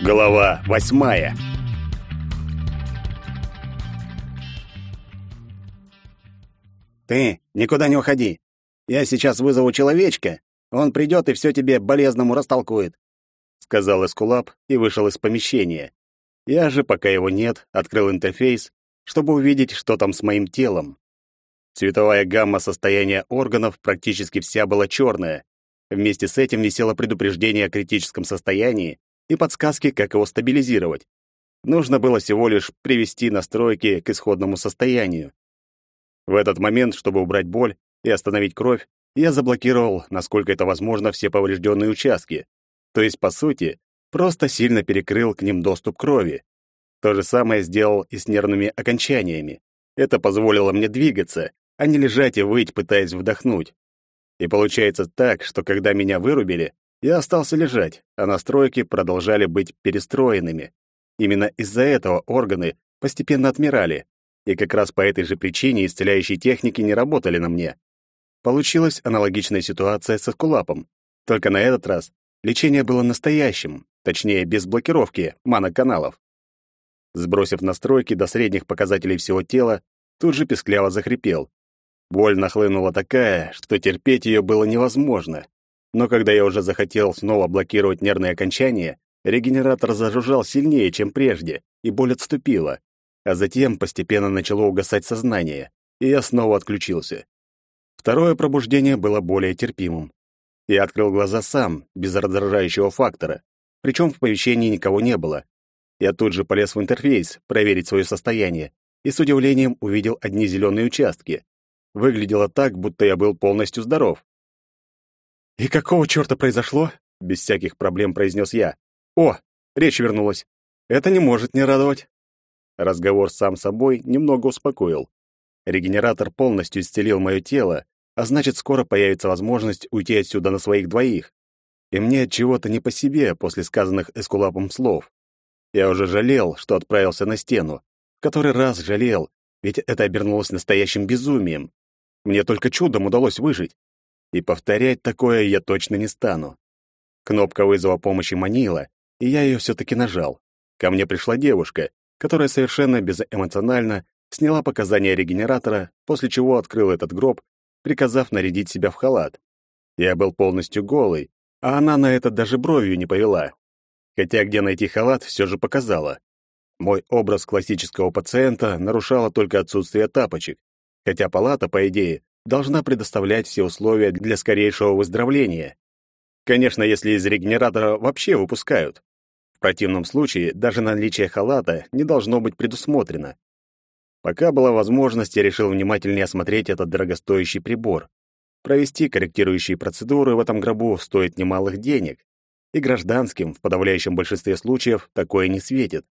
Глава восьмая «Ты никуда не уходи. Я сейчас вызову человечка. Он придет и все тебе болезному растолкует», — сказал Эскулап и вышел из помещения. Я же, пока его нет, открыл интерфейс, чтобы увидеть, что там с моим телом. Цветовая гамма состояния органов практически вся была черная. Вместе с этим висело предупреждение о критическом состоянии и подсказки, как его стабилизировать. Нужно было всего лишь привести настройки к исходному состоянию. В этот момент, чтобы убрать боль и остановить кровь, я заблокировал, насколько это возможно, все поврежденные участки. То есть, по сути, просто сильно перекрыл к ним доступ крови. То же самое сделал и с нервными окончаниями. Это позволило мне двигаться, а не лежать и выть, пытаясь вдохнуть. И получается так, что когда меня вырубили, я остался лежать, а настройки продолжали быть перестроенными. Именно из-за этого органы постепенно отмирали, и как раз по этой же причине исцеляющие техники не работали на мне. Получилась аналогичная ситуация с эскулапом, только на этот раз лечение было настоящим, точнее, без блокировки маноканалов. Сбросив настройки до средних показателей всего тела, тут же пескляво захрипел. Боль нахлынула такая, что терпеть ее было невозможно. Но когда я уже захотел снова блокировать нервные окончания, регенератор зажужжал сильнее, чем прежде, и боль отступила а затем постепенно начало угасать сознание, и я снова отключился. Второе пробуждение было более терпимым. Я открыл глаза сам, без раздражающего фактора, причем в помещении никого не было. Я тут же полез в интерфейс проверить свое состояние и с удивлением увидел одни зеленые участки. Выглядело так, будто я был полностью здоров. «И какого черта произошло?» — без всяких проблем произнес я. «О, речь вернулась. Это не может не радовать». Разговор сам собой немного успокоил. Регенератор полностью исцелил мое тело, а значит, скоро появится возможность уйти отсюда на своих двоих. И мне от чего-то не по себе после сказанных эскулапом слов. Я уже жалел, что отправился на стену. В который раз жалел, ведь это обернулось настоящим безумием. Мне только чудом удалось выжить. И повторять такое я точно не стану. Кнопка вызова помощи манила, и я ее все-таки нажал. Ко мне пришла девушка, которая совершенно безэмоционально сняла показания регенератора, после чего открыл этот гроб, приказав нарядить себя в халат. Я был полностью голый, а она на это даже бровью не повела. Хотя где найти халат, все же показала. Мой образ классического пациента нарушало только отсутствие тапочек, хотя палата, по идее, должна предоставлять все условия для скорейшего выздоровления. Конечно, если из регенератора вообще выпускают. В противном случае даже наличие халата не должно быть предусмотрено. Пока была возможность, я решил внимательнее осмотреть этот дорогостоящий прибор. Провести корректирующие процедуры в этом гробу стоит немалых денег, и гражданским в подавляющем большинстве случаев такое не светит.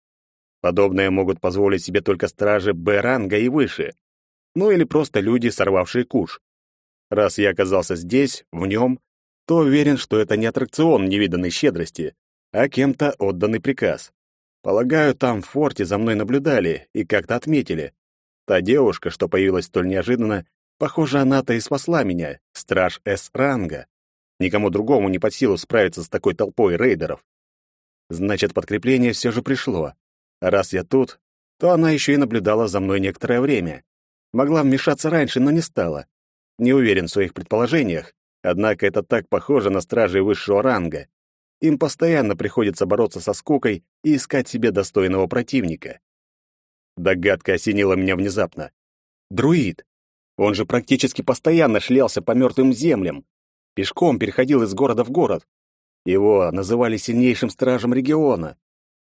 Подобное могут позволить себе только стражи Б-ранга и выше, ну или просто люди, сорвавшие куш. Раз я оказался здесь, в нем, то уверен, что это не аттракцион невиданной щедрости, а кем-то отданный приказ. Полагаю, там в форте за мной наблюдали и как-то отметили. Та девушка, что появилась столь неожиданно, похоже, она-то и спасла меня, страж С-ранга. Никому другому не под силу справиться с такой толпой рейдеров. Значит, подкрепление все же пришло. А раз я тут, то она еще и наблюдала за мной некоторое время. Могла вмешаться раньше, но не стала. Не уверен в своих предположениях, однако это так похоже на стражей высшего ранга. Им постоянно приходится бороться со скукой и искать себе достойного противника. Догадка осенила меня внезапно. Друид. Он же практически постоянно шлялся по мертвым землям. Пешком переходил из города в город. Его называли сильнейшим стражем региона.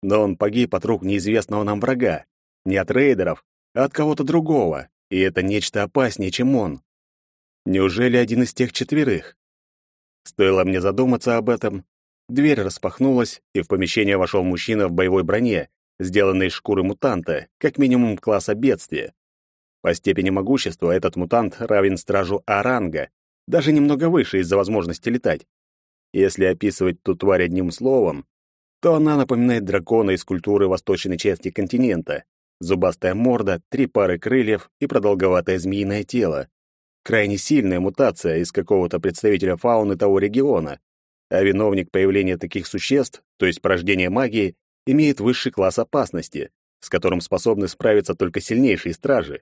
Но он погиб от рук неизвестного нам врага. Не от рейдеров, а от кого-то другого. И это нечто опаснее, чем он. Неужели один из тех четверых? Стоило мне задуматься об этом, Дверь распахнулась, и в помещение вошел мужчина в боевой броне, сделанной из шкуры мутанта, как минимум класса бедствия. По степени могущества этот мутант равен стражу Аранга, даже немного выше из-за возможности летать. Если описывать ту тварь одним словом, то она напоминает дракона из культуры восточной части континента. Зубастая морда, три пары крыльев и продолговатое змеиное тело. Крайне сильная мутация из какого-то представителя фауны того региона, а виновник появления таких существ, то есть порождение магии, имеет высший класс опасности, с которым способны справиться только сильнейшие стражи.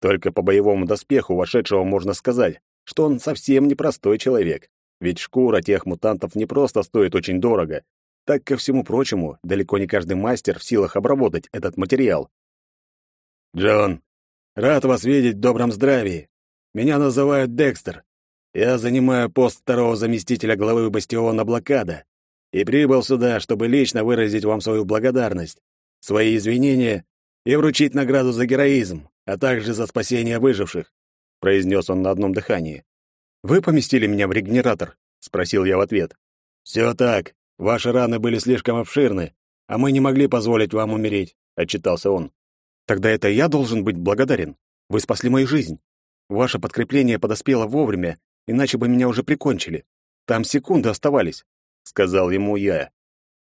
Только по боевому доспеху вошедшего можно сказать, что он совсем не простой человек, ведь шкура тех мутантов не просто стоит очень дорого, так ко всему прочему, далеко не каждый мастер в силах обработать этот материал. «Джон, рад вас видеть в добром здравии. Меня называют Декстер. Я занимаю пост второго заместителя главы бастиона Блокада и прибыл сюда, чтобы лично выразить вам свою благодарность, свои извинения и вручить награду за героизм, а также за спасение выживших», — произнес он на одном дыхании. «Вы поместили меня в регенератор?» — спросил я в ответ. «Все так. Ваши раны были слишком обширны, а мы не могли позволить вам умереть», — отчитался он. «Тогда это я должен быть благодарен. Вы спасли мою жизнь. Ваше подкрепление подоспело вовремя, иначе бы меня уже прикончили. Там секунды оставались», — сказал ему я.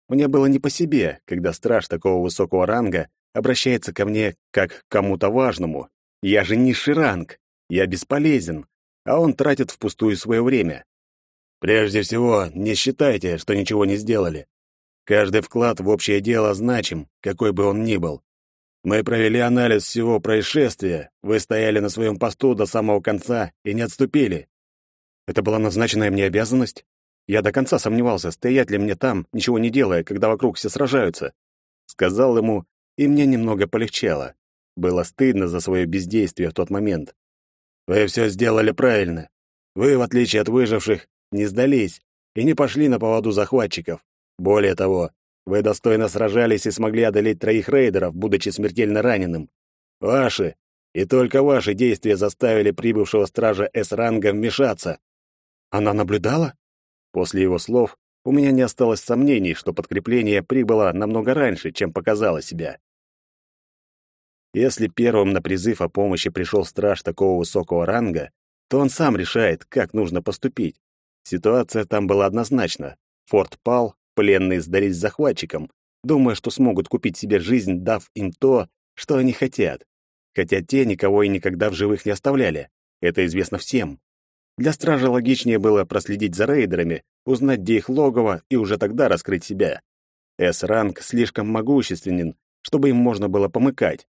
Мне было не по себе, когда страж такого высокого ранга обращается ко мне как к кому-то важному. Я же низший ранг, я бесполезен, а он тратит впустую свое время. Прежде всего, не считайте, что ничего не сделали. Каждый вклад в общее дело значим, какой бы он ни был. Мы провели анализ всего происшествия, вы стояли на своем посту до самого конца и не отступили. Это была назначенная мне обязанность? Я до конца сомневался, стоять ли мне там, ничего не делая, когда вокруг все сражаются. Сказал ему, и мне немного полегчало. Было стыдно за свое бездействие в тот момент. Вы все сделали правильно. Вы, в отличие от выживших, не сдались и не пошли на поводу захватчиков. Более того, вы достойно сражались и смогли одолеть троих рейдеров, будучи смертельно раненым. Ваши и только ваши действия заставили прибывшего стража С-ранга вмешаться. Она наблюдала? После его слов у меня не осталось сомнений, что подкрепление прибыло намного раньше, чем показало себя. Если первым на призыв о помощи пришел страж такого высокого ранга, то он сам решает, как нужно поступить. Ситуация там была однозначна. Форт пал, пленные сдались захватчикам, думая, что смогут купить себе жизнь, дав им то, что они хотят. Хотя те никого и никогда в живых не оставляли. Это известно всем. Для стража логичнее было проследить за рейдерами, узнать, где их логово, и уже тогда раскрыть себя. С-ранг слишком могущественен, чтобы им можно было помыкать.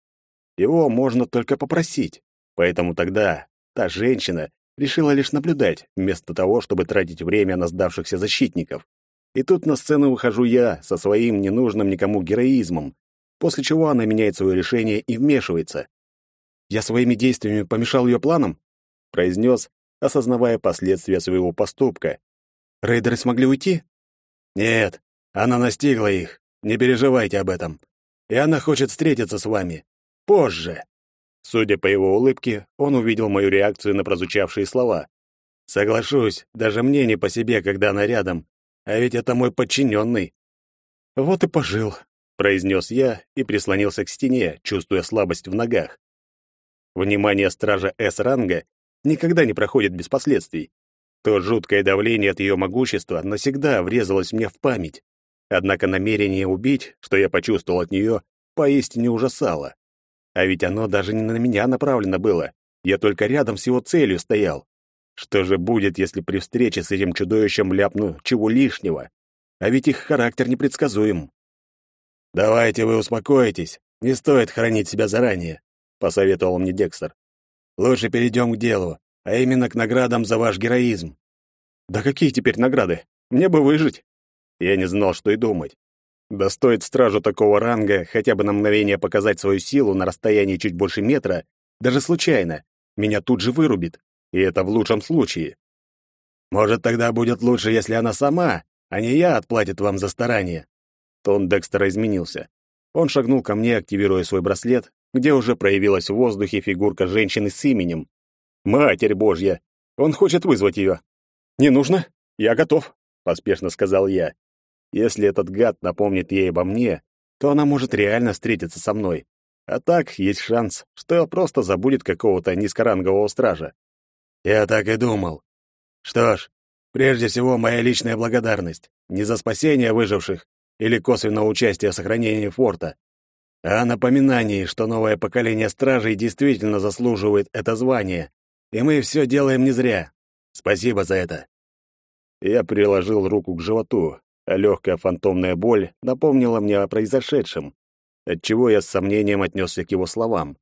Его можно только попросить. Поэтому тогда та женщина решила лишь наблюдать, вместо того, чтобы тратить время на сдавшихся защитников. И тут на сцену выхожу я со своим ненужным никому героизмом, после чего она меняет свое решение и вмешивается. «Я своими действиями помешал ее планам?» — произнес, осознавая последствия своего поступка. «Рейдеры смогли уйти?» «Нет, она настигла их. Не переживайте об этом. И она хочет встретиться с вами. Позже. Судя по его улыбке, он увидел мою реакцию на прозвучавшие слова. Соглашусь, даже мне не по себе, когда она рядом. А ведь это мой подчиненный. Вот и пожил, произнес я и прислонился к стене, чувствуя слабость в ногах. Внимание стража С-ранга никогда не проходит без последствий. То жуткое давление от ее могущества навсегда врезалось мне в память. Однако намерение убить, что я почувствовал от нее, поистине ужасало. А ведь оно даже не на меня направлено было. Я только рядом с его целью стоял. Что же будет, если при встрече с этим чудовищем ляпну чего лишнего? А ведь их характер непредсказуем. «Давайте вы успокоитесь. Не стоит хранить себя заранее», — посоветовал мне Декстер. «Лучше перейдем к делу, а именно к наградам за ваш героизм». «Да какие теперь награды? Мне бы выжить». Я не знал, что и думать. Да стоит стражу такого ранга хотя бы на мгновение показать свою силу на расстоянии чуть больше метра, даже случайно, меня тут же вырубит, и это в лучшем случае. Может, тогда будет лучше, если она сама, а не я отплатит вам за старание. Тон Декстера изменился. Он шагнул ко мне, активируя свой браслет, где уже проявилась в воздухе фигурка женщины с именем. Матерь Божья! Он хочет вызвать ее. «Не нужно, я готов», — поспешно сказал я. Если этот гад напомнит ей обо мне, то она может реально встретиться со мной. А так есть шанс, что просто забудет какого-то низкорангового стража. Я так и думал. Что ж, прежде всего моя личная благодарность. Не за спасение выживших или косвенное участие в сохранении форта, а о напоминании, что новое поколение стражей действительно заслуживает это звание, и мы все делаем не зря. Спасибо за это. Я приложил руку к животу, а легкая фантомная боль напомнила мне о произошедшем, отчего я с сомнением отнесся к его словам.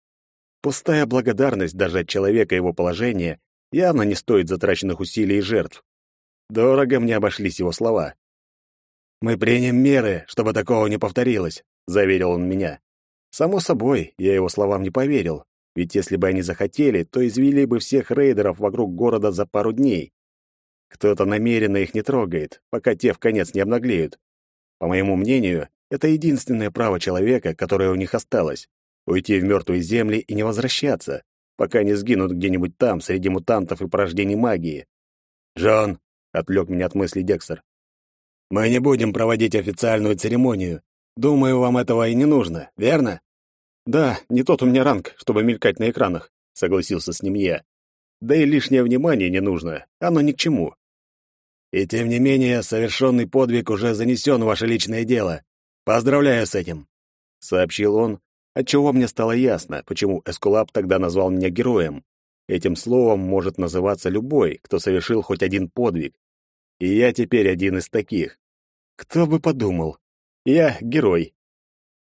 Пустая благодарность даже от человека его положения явно не стоит затраченных усилий и жертв. Дорого мне обошлись его слова. «Мы примем меры, чтобы такого не повторилось», — заверил он меня. Само собой, я его словам не поверил, ведь если бы они захотели, то извели бы всех рейдеров вокруг города за пару дней. Кто-то намеренно их не трогает, пока те в конец не обнаглеют. По моему мнению, это единственное право человека, которое у них осталось — уйти в мертвые земли и не возвращаться, пока не сгинут где-нибудь там, среди мутантов и порождений магии. «Джон», — отвлек меня от мыслей Декстер, — «мы не будем проводить официальную церемонию. Думаю, вам этого и не нужно, верно?» «Да, не тот у меня ранг, чтобы мелькать на экранах», — согласился с ним я. «Да и лишнее внимание не нужно, оно ни к чему». «И тем не менее, совершенный подвиг уже занесен в ваше личное дело. Поздравляю с этим», — сообщил он, отчего мне стало ясно, почему Эскулап тогда назвал меня героем. Этим словом может называться любой, кто совершил хоть один подвиг. И я теперь один из таких. Кто бы подумал. Я герой.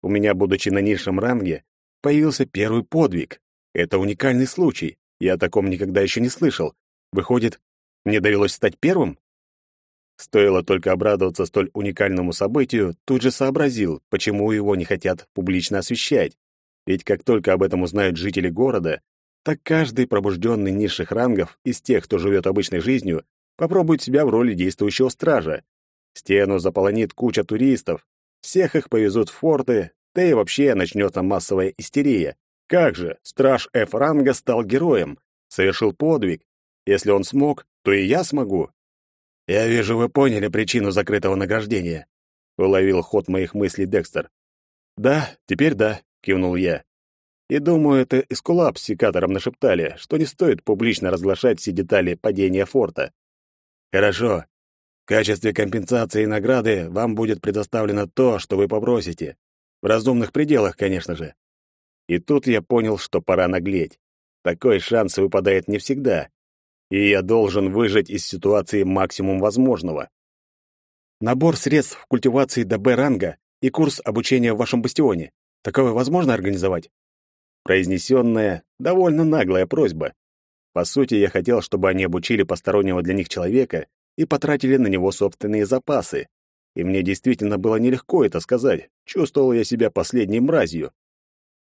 У меня, будучи на низшем ранге, появился первый подвиг. Это уникальный случай. Я о таком никогда еще не слышал. Выходит, мне довелось стать первым? Стоило только обрадоваться столь уникальному событию, тут же сообразил, почему его не хотят публично освещать. Ведь как только об этом узнают жители города, так каждый пробужденный низших рангов из тех, кто живет обычной жизнью, попробует себя в роли действующего стража. Стену заполонит куча туристов, всех их повезут в форты, да и вообще начнется массовая истерия. Как же, страж F-ранга стал героем, совершил подвиг. Если он смог, то и я смогу. Я вижу, вы поняли причину закрытого награждения. Уловил ход моих мыслей Декстер. Да, теперь да, кивнул я. И думаю, это Эскулап с секатором нашептали, что не стоит публично разглашать все детали падения форта. Хорошо. В качестве компенсации и награды вам будет предоставлено то, что вы попросите. В разумных пределах, конечно же. И тут я понял, что пора наглеть. Такой шанс выпадает не всегда. И я должен выжать из ситуации максимум возможного. Набор средств в культивации до Б-ранга и курс обучения в вашем бастионе. Такое возможно организовать? Произнесенная, довольно наглая просьба. По сути, я хотел, чтобы они обучили постороннего для них человека и потратили на него собственные запасы. И мне действительно было нелегко это сказать. Чувствовал я себя последней мразью.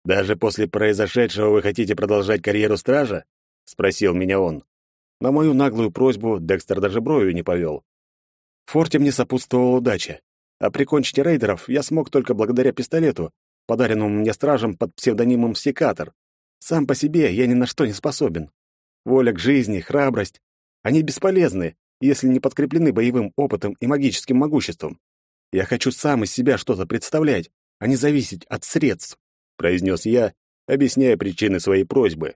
«Даже после произошедшего вы хотите продолжать карьеру стража?» — спросил меня он. На мою наглую просьбу Декстер даже бровью не повел. В форте мне сопутствовала удача. А прикончить рейдеров я смог только благодаря пистолету, подаренному мне стражем под псевдонимом Секатор. Сам по себе я ни на что не способен. Воля к жизни, храбрость — они бесполезны, если не подкреплены боевым опытом и магическим могуществом. Я хочу сам из себя что-то представлять, а не зависеть от средств, произнес я, объясняя причины своей просьбы.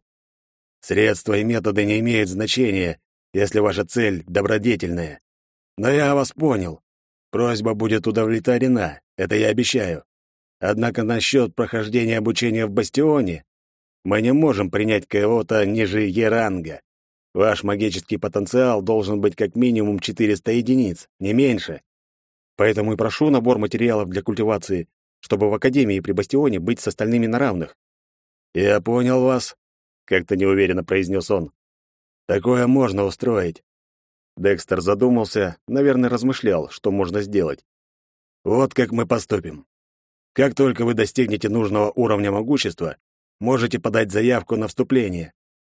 Средства и методы не имеют значения, если ваша цель добродетельная. Но я вас понял. Просьба будет удовлетворена, это я обещаю. Однако насчет прохождения обучения в бастионе мы не можем принять кого-то ниже Еранга. Ваш магический потенциал должен быть как минимум 400 единиц, не меньше. Поэтому и прошу набор материалов для культивации, чтобы в Академии при Бастионе быть с остальными на равных. «Я понял вас», — как-то неуверенно произнес он. «Такое можно устроить». Декстер задумался, наверное, размышлял, что можно сделать. «Вот как мы поступим. Как только вы достигнете нужного уровня могущества, можете подать заявку на вступление.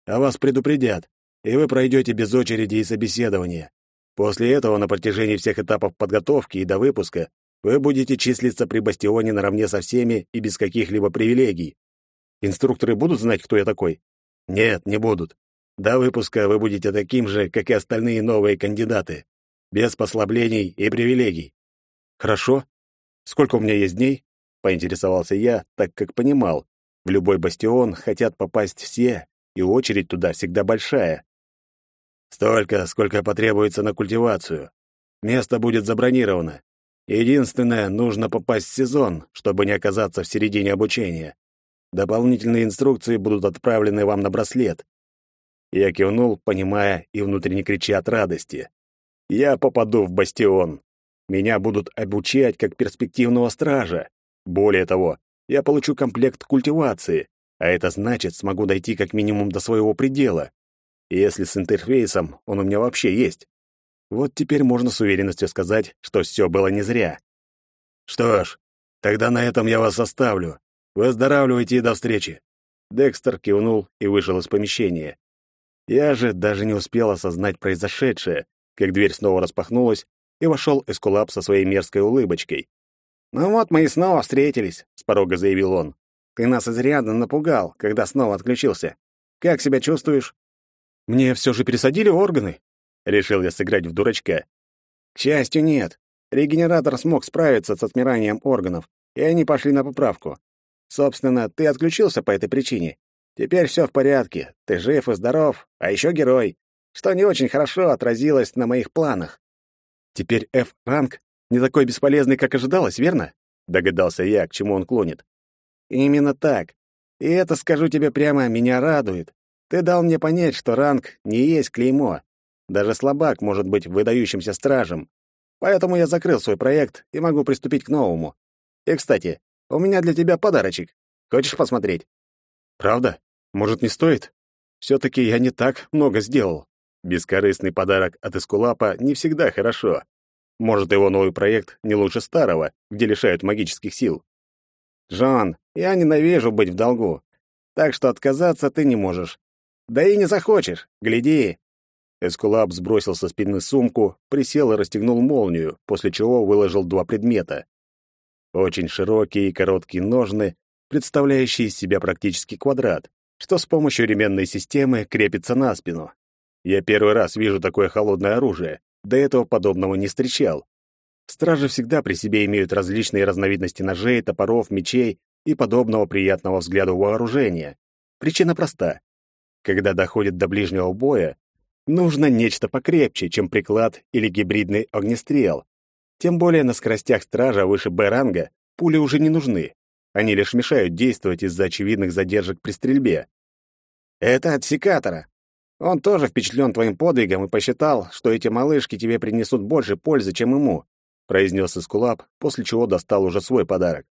А вас предупредят, и вы пройдете без очереди и собеседования. После этого на протяжении всех этапов подготовки и до выпуска вы будете числиться при бастионе наравне со всеми и без каких-либо привилегий. Инструкторы будут знать, кто я такой? Нет, не будут. До выпуска вы будете таким же, как и остальные новые кандидаты, без послаблений и привилегий. Хорошо. Сколько у меня есть дней? Поинтересовался я, так как понимал, в любой бастион хотят попасть все, и очередь туда всегда большая. Столько, сколько потребуется на культивацию. Место будет забронировано. Единственное, нужно попасть в сезон, чтобы не оказаться в середине обучения. Дополнительные инструкции будут отправлены вам на браслет. Я кивнул, понимая и внутренне крича от радости. Я попаду в бастион. Меня будут обучать как перспективного стража. Более того, я получу комплект культивации, а это значит, смогу дойти как минимум до своего предела. Если с интерфейсом он у меня вообще есть. Вот теперь можно с уверенностью сказать, что все было не зря. Что ж, тогда на этом я вас оставлю. Выздоравливайте и до встречи. Декстер кивнул и вышел из помещения. Я же даже не успел осознать произошедшее, как дверь снова распахнулась, и вошел Эскулап со своей мерзкой улыбочкой. «Ну вот мы и снова встретились», — с порога заявил он. «Ты нас изрядно напугал, когда снова отключился. Как себя чувствуешь?» «Мне все же пересадили органы?» Решил я сыграть в дурачка. «К счастью, нет. Регенератор смог справиться с отмиранием органов, и они пошли на поправку. Собственно, ты отключился по этой причине. Теперь все в порядке, ты жив и здоров, а еще герой, что не очень хорошо отразилось на моих планах. Теперь F-ранг не такой бесполезный, как ожидалось, верно? Догадался я, к чему он клонит. Именно так. И это, скажу тебе прямо, меня радует. Ты дал мне понять, что ранг не есть клеймо. Даже слабак может быть выдающимся стражем. Поэтому я закрыл свой проект и могу приступить к новому. И, кстати, у меня для тебя подарочек. Хочешь посмотреть? Правда? Может, не стоит? Все-таки я не так много сделал. Бескорыстный подарок от Эскулапа не всегда хорошо. Может, его новый проект не лучше старого, где лишают магических сил. Джон, я ненавижу быть в долгу. Так что отказаться ты не можешь. Да и не захочешь. Гляди. Эскулап сбросил со спины сумку, присел и расстегнул молнию, после чего выложил два предмета. Очень широкие и короткие ножны, представляющие из себя практически квадрат что с помощью ременной системы крепится на спину. Я первый раз вижу такое холодное оружие, до этого подобного не встречал. Стражи всегда при себе имеют различные разновидности ножей, топоров, мечей и подобного приятного взгляду вооружения. Причина проста. Когда доходит до ближнего боя, нужно нечто покрепче, чем приклад или гибридный огнестрел. Тем более на скоростях стража выше Б-ранга пули уже не нужны. Они лишь мешают действовать из-за очевидных задержек при стрельбе. Это от секатора. Он тоже впечатлен твоим подвигом и посчитал, что эти малышки тебе принесут больше пользы, чем ему, произнес Искулап, после чего достал уже свой подарок.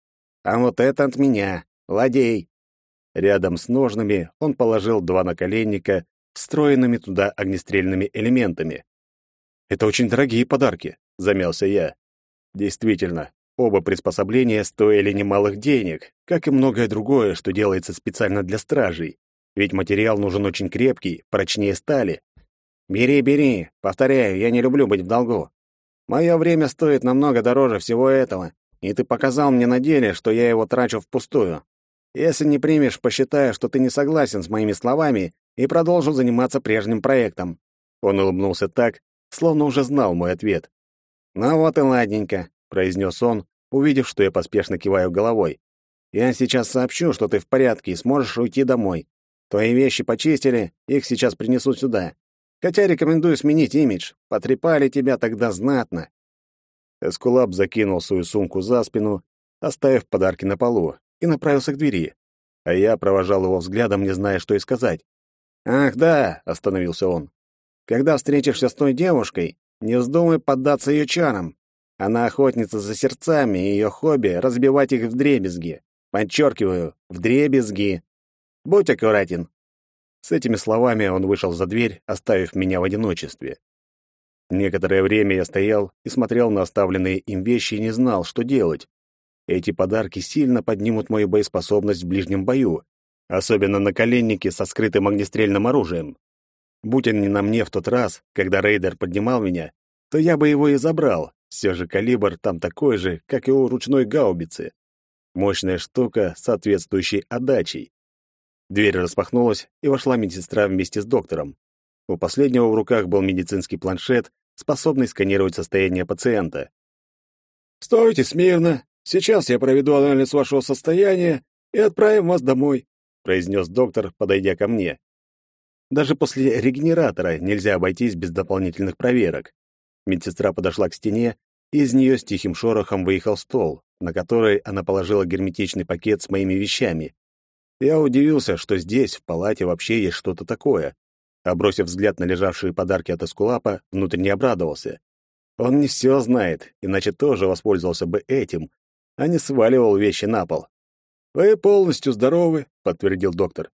А вот это от меня, ладей. Рядом с ножными он положил два наколенника, встроенными туда огнестрельными элементами. Это очень дорогие подарки, замялся я. Действительно, Оба приспособления стоили немалых денег, как и многое другое, что делается специально для стражей. Ведь материал нужен очень крепкий, прочнее стали. «Бери, бери. Повторяю, я не люблю быть в долгу. Мое время стоит намного дороже всего этого, и ты показал мне на деле, что я его трачу впустую. Если не примешь, посчитаю, что ты не согласен с моими словами и продолжу заниматься прежним проектом». Он улыбнулся так, словно уже знал мой ответ. «Ну вот и ладненько», — произнес он, увидев, что я поспешно киваю головой. «Я сейчас сообщу, что ты в порядке и сможешь уйти домой. Твои вещи почистили, их сейчас принесут сюда. Хотя рекомендую сменить имидж. Потрепали тебя тогда знатно». Эскулап закинул свою сумку за спину, оставив подарки на полу, и направился к двери. А я провожал его взглядом, не зная, что и сказать. «Ах да», — остановился он. «Когда встретишься с той девушкой, не вздумай поддаться ее чарам. Она охотница за сердцами, и ее хобби — разбивать их в дребезги. Подчеркиваю, в дребезги. Будь аккуратен». С этими словами он вышел за дверь, оставив меня в одиночестве. Некоторое время я стоял и смотрел на оставленные им вещи и не знал, что делать. Эти подарки сильно поднимут мою боеспособность в ближнем бою, особенно на наколенники со скрытым огнестрельным оружием. Будь они на мне в тот раз, когда рейдер поднимал меня, то я бы его и забрал, все же калибр там такой же, как и у ручной гаубицы. Мощная штука с соответствующей отдачей. Дверь распахнулась, и вошла медсестра вместе с доктором. У последнего в руках был медицинский планшет, способный сканировать состояние пациента. «Стойте смирно. Сейчас я проведу анализ вашего состояния и отправим вас домой», произнес доктор, подойдя ко мне. Даже после регенератора нельзя обойтись без дополнительных проверок. Медсестра подошла к стене, и из нее с тихим шорохом выехал стол, на который она положила герметичный пакет с моими вещами. Я удивился, что здесь, в палате, вообще есть что-то такое. А бросив взгляд на лежавшие подарки от Эскулапа, внутренне обрадовался. Он не все знает, иначе тоже воспользовался бы этим, а не сваливал вещи на пол. «Вы полностью здоровы», — подтвердил доктор.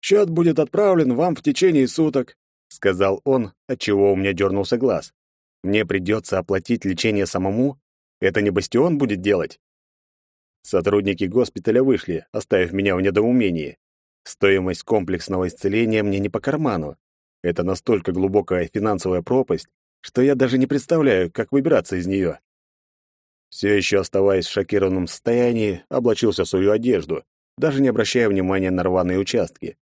«Счет будет отправлен вам в течение суток», — сказал он, отчего у меня дернулся глаз. «Мне придется оплатить лечение самому? Это не Бастион будет делать?» Сотрудники госпиталя вышли, оставив меня в недоумении. Стоимость комплексного исцеления мне не по карману. Это настолько глубокая финансовая пропасть, что я даже не представляю, как выбираться из нее. Все еще оставаясь в шокированном состоянии, облачился в свою одежду, даже не обращая внимания на рваные участки.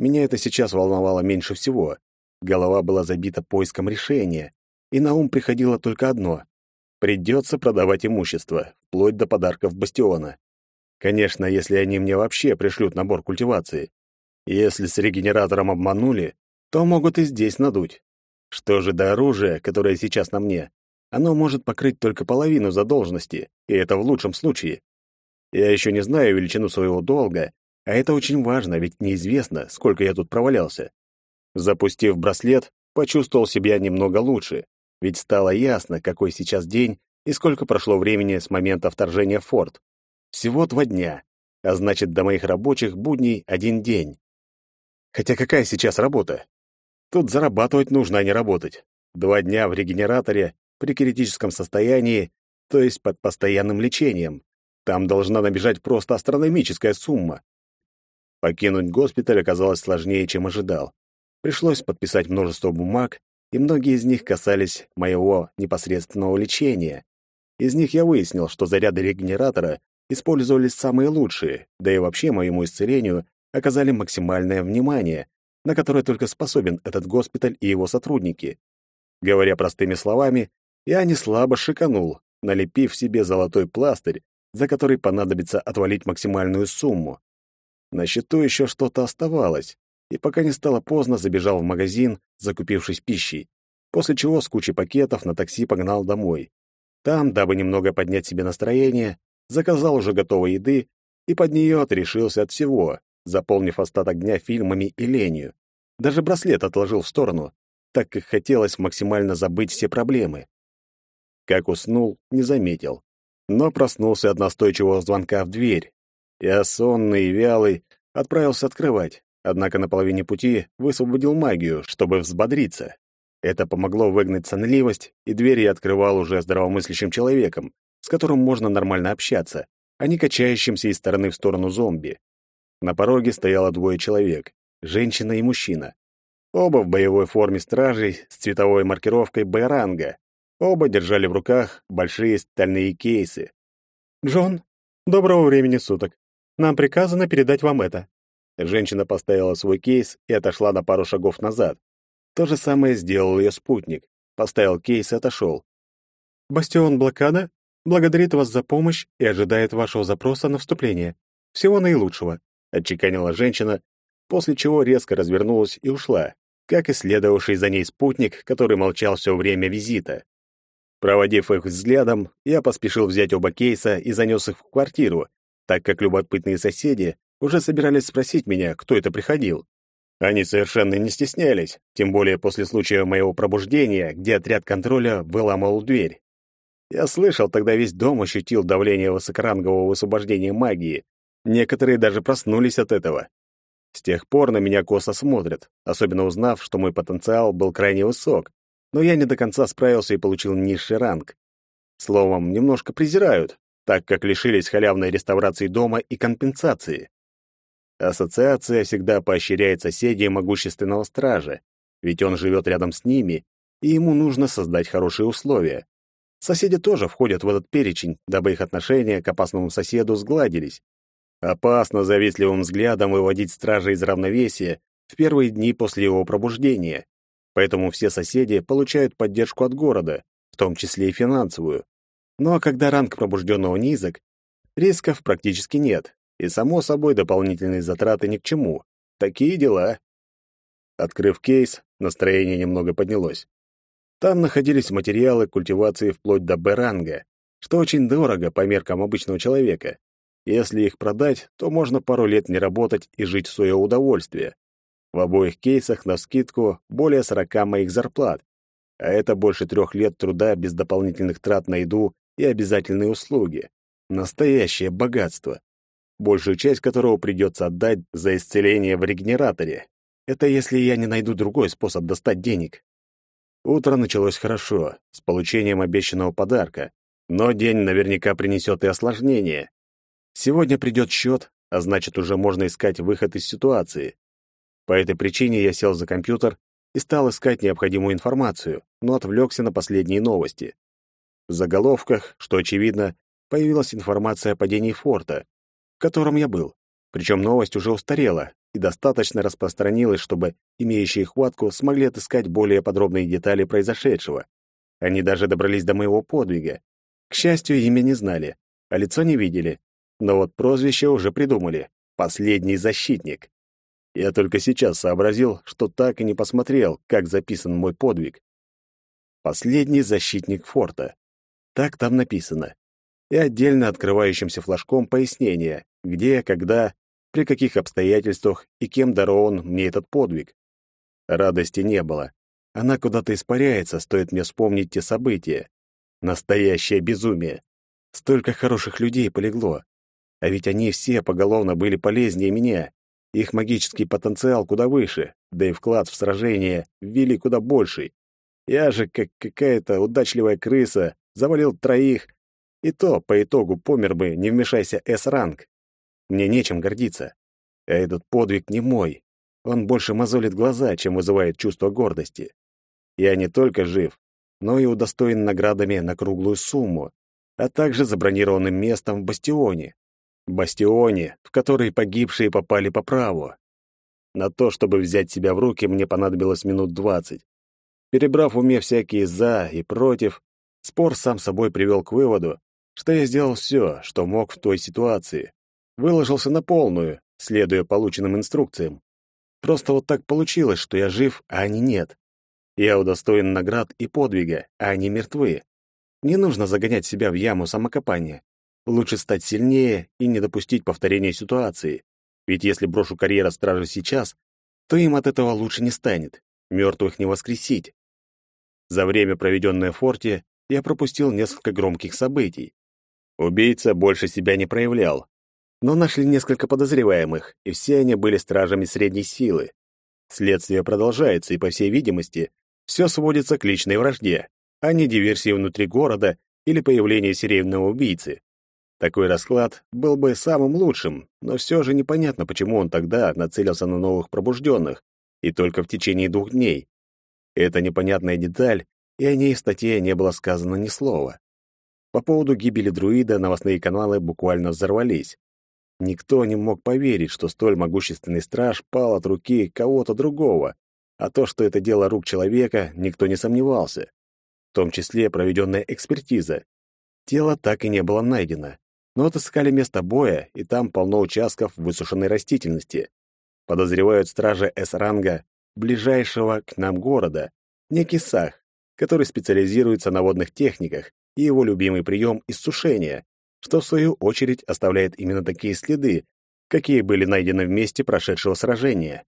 Меня это сейчас волновало меньше всего. Голова была забита поиском решения, и на ум приходило только одно — придется продавать имущество, вплоть до подарков Бастиона. Конечно, если они мне вообще пришлют набор культивации. Если с регенератором обманули, то могут и здесь надуть. Что же до оружия, которое сейчас на мне? Оно может покрыть только половину задолженности, и это в лучшем случае. Я еще не знаю величину своего долга, а это очень важно, ведь неизвестно, сколько я тут провалялся. Запустив браслет, почувствовал себя немного лучше, ведь стало ясно, какой сейчас день и сколько прошло времени с момента вторжения в форт. Всего два дня, а значит, до моих рабочих будней один день. Хотя какая сейчас работа? Тут зарабатывать нужно, а не работать. Два дня в регенераторе при критическом состоянии, то есть под постоянным лечением. Там должна набежать просто астрономическая сумма. Покинуть госпиталь оказалось сложнее, чем ожидал. Пришлось подписать множество бумаг, и многие из них касались моего непосредственного лечения. Из них я выяснил, что заряды регенератора использовались самые лучшие, да и вообще моему исцелению оказали максимальное внимание, на которое только способен этот госпиталь и его сотрудники. Говоря простыми словами, я не слабо шиканул, налепив себе золотой пластырь, за который понадобится отвалить максимальную сумму. На счету еще что-то оставалось, и пока не стало поздно, забежал в магазин, закупившись пищей, после чего с кучей пакетов на такси погнал домой. Там, дабы немного поднять себе настроение, заказал уже готовой еды и под нее отрешился от всего, заполнив остаток дня фильмами и ленью. Даже браслет отложил в сторону, так как хотелось максимально забыть все проблемы. Как уснул, не заметил, но проснулся от настойчивого звонка в дверь. Я, сонный и вялый, отправился открывать, однако на половине пути высвободил магию, чтобы взбодриться. Это помогло выгнать сонливость, и дверь я открывал уже здравомыслящим человеком, с которым можно нормально общаться, а не качающимся из стороны в сторону зомби. На пороге стояло двое человек — женщина и мужчина. Оба в боевой форме стражей с цветовой маркировкой Б-ранга. Оба держали в руках большие стальные кейсы. «Джон, доброго времени суток. Нам приказано передать вам это». Женщина поставила свой кейс и отошла на пару шагов назад. То же самое сделал ее спутник. Поставил кейс и отошел. «Бастион блокада благодарит вас за помощь и ожидает вашего запроса на вступление. Всего наилучшего», — отчеканила женщина, после чего резко развернулась и ушла, как и следовавший за ней спутник, который молчал все время визита. Проводив их взглядом, я поспешил взять оба кейса и занес их в квартиру, так как любопытные соседи уже собирались спросить меня, кто это приходил. Они совершенно не стеснялись, тем более после случая моего пробуждения, где отряд контроля выламывал дверь. Я слышал, тогда весь дом ощутил давление высокорангового высвобождения магии. Некоторые даже проснулись от этого. С тех пор на меня косо смотрят, особенно узнав, что мой потенциал был крайне высок, но я не до конца справился и получил низший ранг. Словом, немножко презирают, так как лишились халявной реставрации дома и компенсации. Ассоциация всегда поощряет соседей могущественного стража, ведь он живет рядом с ними, и ему нужно создать хорошие условия. Соседи тоже входят в этот перечень, дабы их отношения к опасному соседу сгладились. Опасно завистливым взглядом выводить стража из равновесия в первые дни после его пробуждения. Поэтому все соседи получают поддержку от города, в том числе и финансовую. Ну а когда ранг пробужденного низок, рисков практически нет, и, само собой, дополнительные затраты ни к чему. Такие дела. Открыв кейс, настроение немного поднялось. Там находились материалы культивации вплоть до Б-ранга, что очень дорого по меркам обычного человека. Если их продать, то можно пару лет не работать и жить в свое удовольствие. В обоих кейсах на скидку более 40 моих зарплат. а это больше трех лет труда без дополнительных трат на еду и обязательные услуги. Настоящее богатство, большую часть которого придется отдать за исцеление в регенераторе. Это если я не найду другой способ достать денег. Утро началось хорошо, с получением обещанного подарка, но день наверняка принесет и осложнение. Сегодня придет счет, а значит, уже можно искать выход из ситуации. По этой причине я сел за компьютер и стал искать необходимую информацию, но отвлекся на последние новости. В заголовках, что очевидно, появилась информация о падении форта, в котором я был. Причем новость уже устарела и достаточно распространилась, чтобы имеющие хватку смогли отыскать более подробные детали произошедшего. Они даже добрались до моего подвига. К счастью, имя не знали, а лицо не видели. Но вот прозвище уже придумали. «Последний защитник». Я только сейчас сообразил, что так и не посмотрел, как записан мой подвиг. «Последний защитник форта». Так там написано. И отдельно открывающимся флажком пояснение, где, когда, при каких обстоятельствах и кем дарован мне этот подвиг. Радости не было. Она куда-то испаряется, стоит мне вспомнить те события. Настоящее безумие. Столько хороших людей полегло. А ведь они все поголовно были полезнее меня. Их магический потенциал куда выше, да и вклад в сражение ввели куда больший. Я же, как какая-то удачливая крыса, завалил троих, и то по итогу помер бы, не вмешайся С-ранг. Мне нечем гордиться. А этот подвиг не мой. Он больше мозолит глаза, чем вызывает чувство гордости. Я не только жив, но и удостоен наградами на круглую сумму, а также забронированным местом в бастионе. Бастионе, в который погибшие попали по праву. На то, чтобы взять себя в руки, мне понадобилось минут двадцать. Перебрав в уме всякие «за» и «против», спор сам собой привел к выводу, что я сделал все, что мог в той ситуации. Выложился на полную, следуя полученным инструкциям. Просто вот так получилось, что я жив, а они нет. Я удостоен наград и подвига, а они мертвы. Не нужно загонять себя в яму самокопания. Лучше стать сильнее и не допустить повторения ситуации. Ведь если брошу карьера стражи сейчас, то им от этого лучше не станет. Мертвых не воскресить. За время, проведенное в форте, я пропустил несколько громких событий. Убийца больше себя не проявлял. Но нашли несколько подозреваемых, и все они были стражами средней силы. Следствие продолжается, и, по всей видимости, все сводится к личной вражде, а не диверсии внутри города или появлению серийного убийцы. Такой расклад был бы самым лучшим, но все же непонятно, почему он тогда нацелился на новых пробужденных, и только в течение двух дней. Это непонятная деталь, и о ней в статье не было сказано ни слова. По поводу гибели друида новостные каналы буквально взорвались. Никто не мог поверить, что столь могущественный страж пал от руки кого-то другого, а то, что это дело рук человека, никто не сомневался. В том числе проведенная экспертиза. Тело так и не было найдено но отыскали место боя, и там полно участков высушенной растительности. Подозревают стража С-ранга ближайшего к нам города, некий Сах, который специализируется на водных техниках, и его любимый прием — иссушение, что в свою очередь оставляет именно такие следы, какие были найдены в месте прошедшего сражения.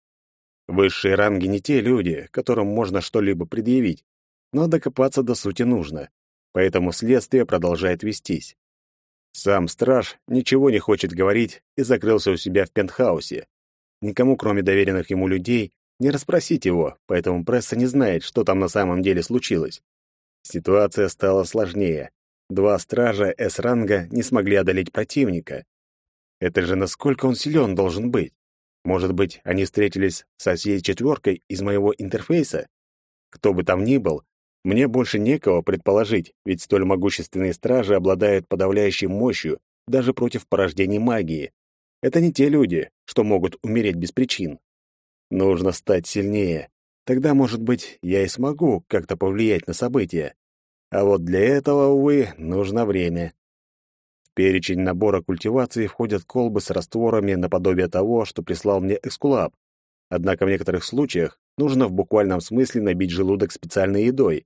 Высшие ранги не те люди, которым можно что-либо предъявить, но докопаться до сути нужно, поэтому следствие продолжает вестись. Сам страж ничего не хочет говорить и закрылся у себя в пентхаусе. Никому, кроме доверенных ему людей, не расспросить его, поэтому пресса не знает, что там на самом деле случилось. Ситуация стала сложнее. Два стража С-ранга не смогли одолеть противника. Это же насколько он силен должен быть? Может быть, они встретились со всей четверкой из моего интерфейса? Кто бы там ни был, мне больше некого предположить, ведь столь могущественные стражи обладают подавляющей мощью даже против порождений магии. Это не те люди, что могут умереть без причин. Нужно стать сильнее. Тогда, может быть, я и смогу как-то повлиять на события. А вот для этого, увы, нужно время. В перечень набора культивации входят колбы с растворами наподобие того, что прислал мне Экскулап. Однако в некоторых случаях нужно в буквальном смысле набить желудок специальной едой.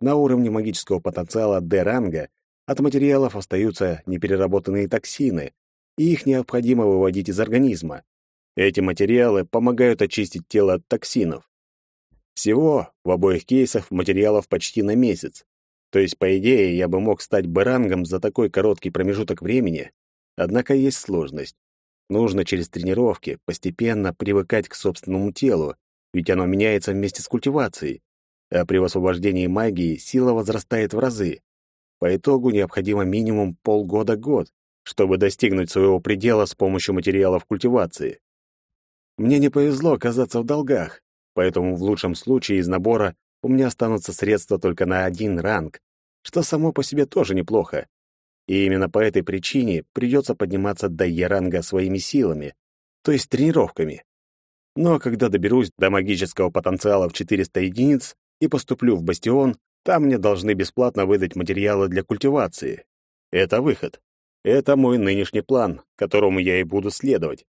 На уровне магического потенциала D-ранга от материалов остаются непереработанные токсины, и их необходимо выводить из организма. Эти материалы помогают очистить тело от токсинов. Всего в обоих кейсах материалов почти на месяц. То есть, по идее, я бы мог стать барангом за такой короткий промежуток времени. Однако есть сложность. Нужно через тренировки постепенно привыкать к собственному телу, ведь оно меняется вместе с культивацией. А при освобождении магии сила возрастает в разы. По итогу необходимо минимум полгода-год, чтобы достигнуть своего предела с помощью материалов культивации. Мне не повезло оказаться в долгах, поэтому в лучшем случае из набора у меня останутся средства только на один ранг, что само по себе тоже неплохо. И именно по этой причине придется подниматься до Е-ранга своими силами, то есть тренировками. Но когда доберусь до магического потенциала в 400 единиц и поступлю в бастион, там мне должны бесплатно выдать материалы для культивации. Это выход. Это мой нынешний план, которому я и буду следовать.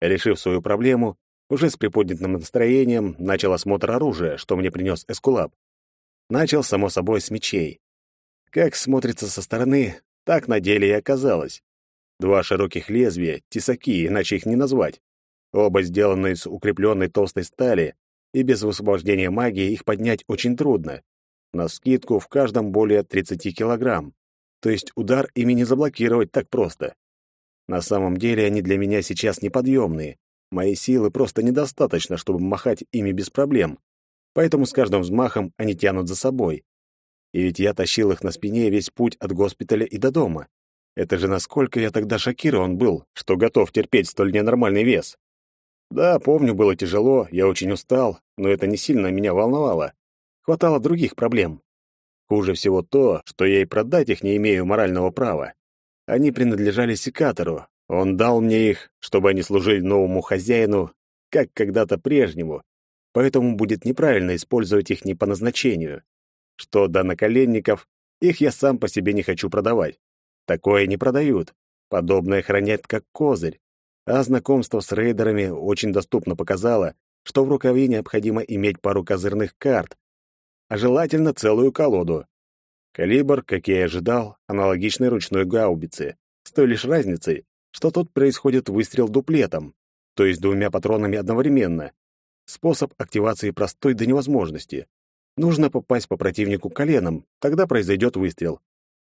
Решив свою проблему, уже с приподнятым настроением начал осмотр оружия, что мне принес Эскулап. Начал, само собой, с мечей. Как смотрится со стороны, так на деле и оказалось. Два широких лезвия, тесаки, иначе их не назвать. Оба сделаны из укрепленной толстой стали, и без высвобождения магии их поднять очень трудно. На скидку в каждом более 30 килограмм. То есть удар ими не заблокировать так просто. На самом деле они для меня сейчас неподъемные. Моей силы просто недостаточно, чтобы махать ими без проблем. Поэтому с каждым взмахом они тянут за собой. И ведь я тащил их на спине весь путь от госпиталя и до дома. Это же насколько я тогда шокирован был, что готов терпеть столь ненормальный вес. Да, помню, было тяжело, я очень устал, но это не сильно меня волновало. Хватало других проблем. Хуже всего то, что я и продать их не имею морального права. Они принадлежали секатору, он дал мне их, чтобы они служили новому хозяину, как когда-то прежнему, поэтому будет неправильно использовать их не по назначению. Что до наколенников, их я сам по себе не хочу продавать. Такое не продают. Подобное хранят как козырь. А знакомство с рейдерами очень доступно показало, что в рукаве необходимо иметь пару козырных карт, а желательно целую колоду. Калибр, как я и ожидал, аналогичной ручной гаубице, с той лишь разницей, что тут происходит выстрел дуплетом, то есть двумя патронами одновременно. Способ активации простой до невозможности. Нужно попасть по противнику коленом, тогда произойдет выстрел.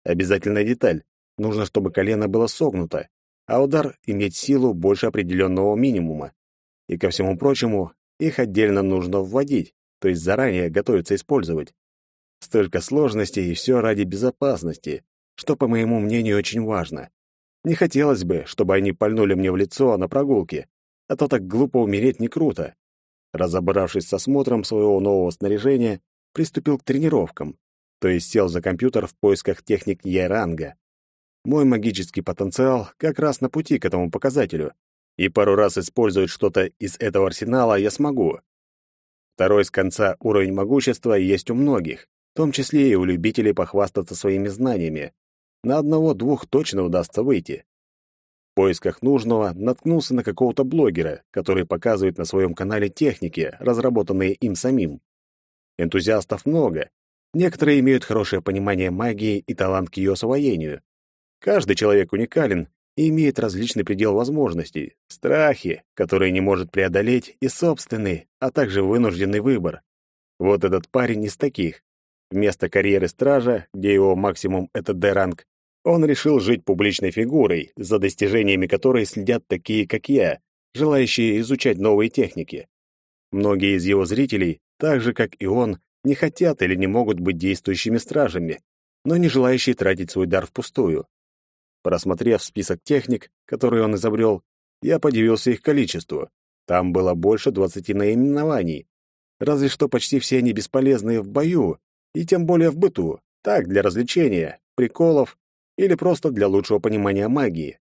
Обязательная деталь. Нужно, чтобы колено было согнуто, а удар иметь силу больше определенного минимума. И ко всему прочему, их отдельно нужно вводить, то есть заранее готовиться использовать. Столько сложностей и все ради безопасности, что, по моему мнению, очень важно. Не хотелось бы, чтобы они пальнули мне в лицо на прогулке, а то так глупо умереть не круто. Разобравшись с осмотром своего нового снаряжения, приступил к тренировкам, то есть сел за компьютер в поисках техник Е-ранга. Мой магический потенциал как раз на пути к этому показателю, и пару раз использовать что-то из этого арсенала я смогу. Второй с конца уровень могущества есть у многих, том числе и у любителей похвастаться своими знаниями, на одного-двух точно удастся выйти. В поисках нужного наткнулся на какого-то блогера, который показывает на своем канале техники, разработанные им самим. Энтузиастов много. Некоторые имеют хорошее понимание магии и талант к ее освоению. Каждый человек уникален и имеет различный предел возможностей, страхи, которые не может преодолеть, и собственный, а также вынужденный выбор. Вот этот парень из таких. Вместо карьеры стража, где его максимум — это Д-ранг, он решил жить публичной фигурой, за достижениями которой следят такие, как я, желающие изучать новые техники. Многие из его зрителей, так же, как и он, не хотят или не могут быть действующими стражами, но не желающие тратить свой дар впустую. Просмотрев список техник, которые он изобрел, я подивился их количеству. Там было больше двадцати наименований. Разве что почти все они бесполезные в бою, и тем более в быту. Так, для развлечения, приколов или просто для лучшего понимания магии.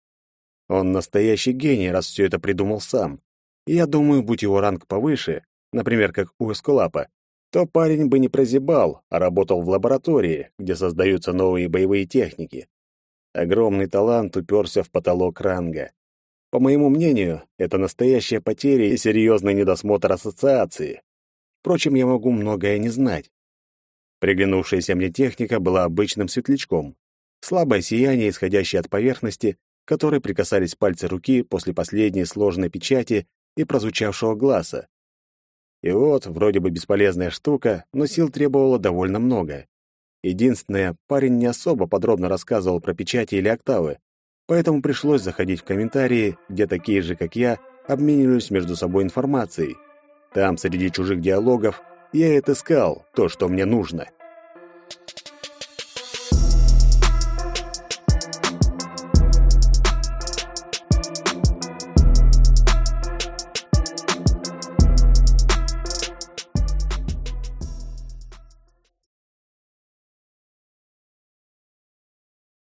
Он настоящий гений, раз все это придумал сам. И я думаю, будь его ранг повыше, например, как у Эскулапа, то парень бы не прозябал, а работал в лаборатории, где создаются новые боевые техники. Огромный талант уперся в потолок ранга. По моему мнению, это настоящая потеря и серьезный недосмотр ассоциации. Впрочем, я могу многое не знать. Приглянувшаяся мне техника была обычным светлячком. Слабое сияние, исходящее от поверхности, которой прикасались пальцы руки после последней сложной печати и прозвучавшего глаза. И вот, вроде бы бесполезная штука, но сил требовало довольно много. Единственное, парень не особо подробно рассказывал про печати или октавы, поэтому пришлось заходить в комментарии, где такие же, как я, обменивались между собой информацией. Там, среди чужих диалогов, я и отыскал то, что мне нужно.